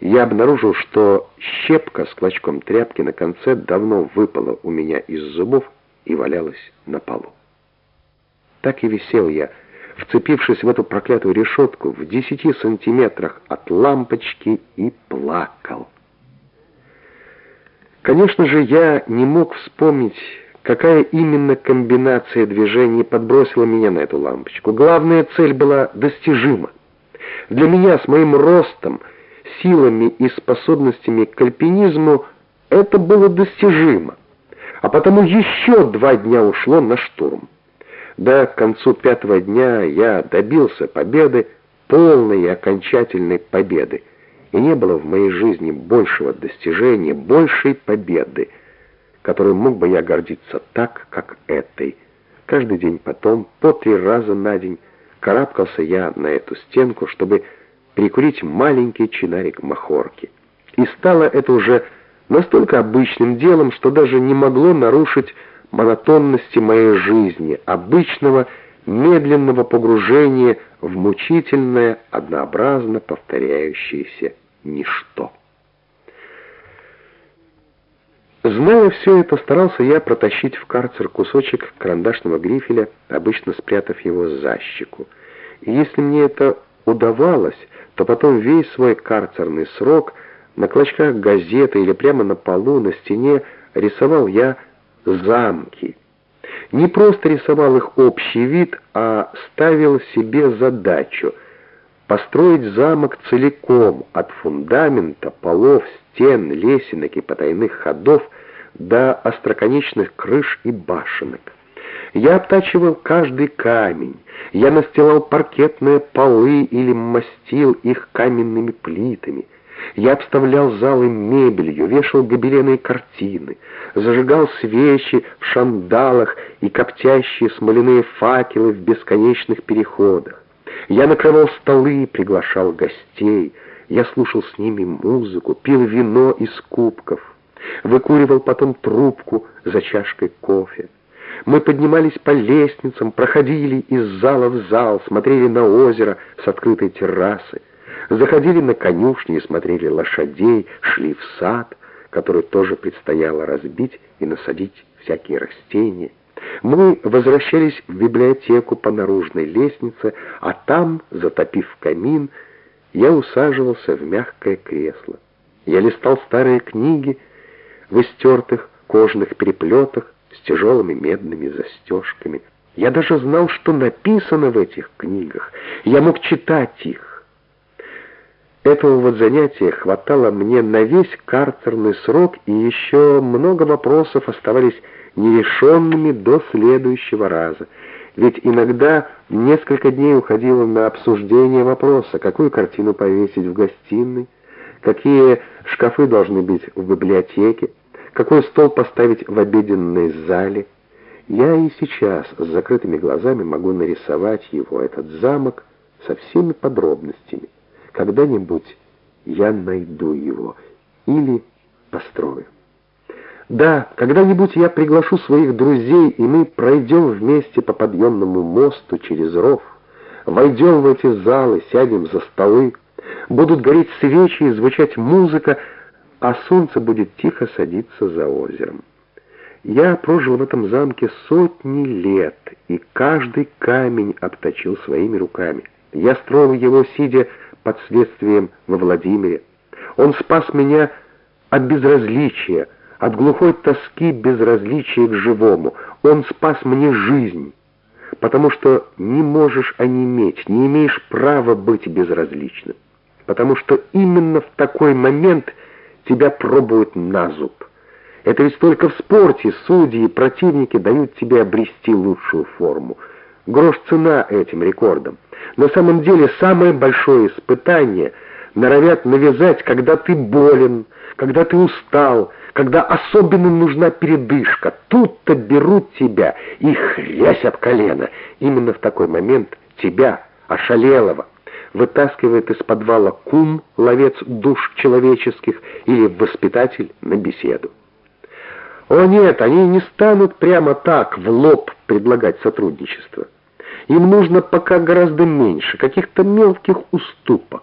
я обнаружил, что щепка с клочком тряпки на конце давно выпала у меня из зубов и валялась на полу. Так и висел я, вцепившись в эту проклятую решетку в десяти сантиметрах от лампочки и плакал. Конечно же, я не мог вспомнить, какая именно комбинация движений подбросила меня на эту лампочку. Главная цель была достижима. Для меня с моим ростом, силами и способностями к альпинизму это было достижимо. А потому еще два дня ушло на штурм. Да, к концу пятого дня я добился победы, полной и окончательной победы. И не было в моей жизни большего достижения, большей победы, которой мог бы я гордиться так, как этой. Каждый день потом, по три раза на день, карабкался я на эту стенку, чтобы прикурить маленький чинарик махорки. И стало это уже настолько обычным делом, что даже не могло нарушить монотонности моей жизни, обычного медленного погружения в мучительное, однообразно повторяющееся ничто. Зная все это, старался я протащить в карцер кусочек карандашного грифеля, обычно спрятав его за щеку. И если мне это удавалось, то потом весь свой карцерный срок на клочках газеты или прямо на полу, на стене рисовал я замки. Не просто рисовал их общий вид, а ставил себе задачу — построить замок целиком, от фундамента, полов, стен, лесенок и потайных ходов до остроконечных крыш и башенок. Я обтачивал каждый камень, я настилал паркетные полы или мастил их каменными плитами, я обставлял залы мебелью, вешал гобелены и картины, зажигал свечи в шандалах и коптящие смоляные факелы в бесконечных переходах. Я накрывал столы, приглашал гостей. Я слушал с ними музыку, пил вино из кубков, выкуривал потом трубку за чашкой кофе. Мы поднимались по лестницам, проходили из зала в зал, смотрели на озеро с открытой террасы, заходили на конюшни и смотрели лошадей, шли в сад, который тоже предстояло разбить и насадить всякие растения. Мы возвращались в библиотеку по наружной лестнице, а там, затопив камин, я усаживался в мягкое кресло. Я листал старые книги в истертых кожаных переплетах с тяжелыми медными застежками. Я даже знал, что написано в этих книгах. Я мог читать их. Этого вот занятия хватало мне на весь карцерный срок, и еще много вопросов оставались нерешенными до следующего раза. Ведь иногда несколько дней уходило на обсуждение вопроса, какую картину повесить в гостиной, какие шкафы должны быть в библиотеке, какой стол поставить в обеденной зале. Я и сейчас с закрытыми глазами могу нарисовать его, этот замок, со всеми подробностями. Когда-нибудь я найду его или построю. Да, когда-нибудь я приглашу своих друзей, и мы пройдем вместе по подъемному мосту через ров, войдем в эти залы, сядем за столы, будут гореть свечи и звучать музыка, а солнце будет тихо садиться за озером. Я прожил в этом замке сотни лет, и каждый камень обточил своими руками. Я строил его, сидя под следствием во Владимире. Он спас меня от безразличия, от глухой тоски безразличия к живому. Он спас мне жизнь, потому что не можешь онеметь, не имеешь права быть безразличным, потому что именно в такой момент тебя пробуют на зуб. Это ведь только в спорте судьи и противники дают тебе обрести лучшую форму. Грош цена этим рекордам. На самом деле самое большое испытание норовят навязать, когда ты болен, когда ты устал, когда особенно нужна передышка. Тут-то берут тебя и хрясь об колено. Именно в такой момент тебя, ошалелого, вытаскивает из подвала кум, ловец душ человеческих, или воспитатель на беседу. О нет, они не станут прямо так в лоб предлагать сотрудничество. Им нужно пока гораздо меньше, каких-то мелких уступок.